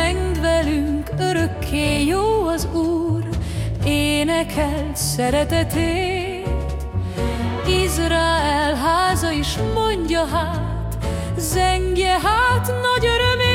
Zengd velünk, örökké jó az Úr, énekelt szeretetét. Izrael háza is mondja hát, zengje hát nagy örömét.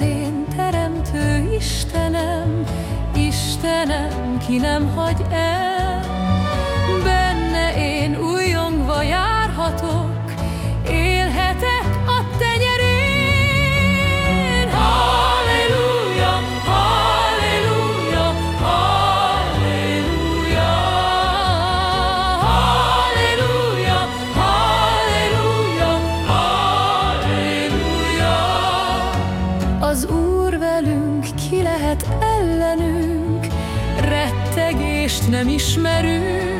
Az én teremtő Istenem, Istenem, ki nem hagy el. Lehet ellenünk, rettegést nem ismerünk,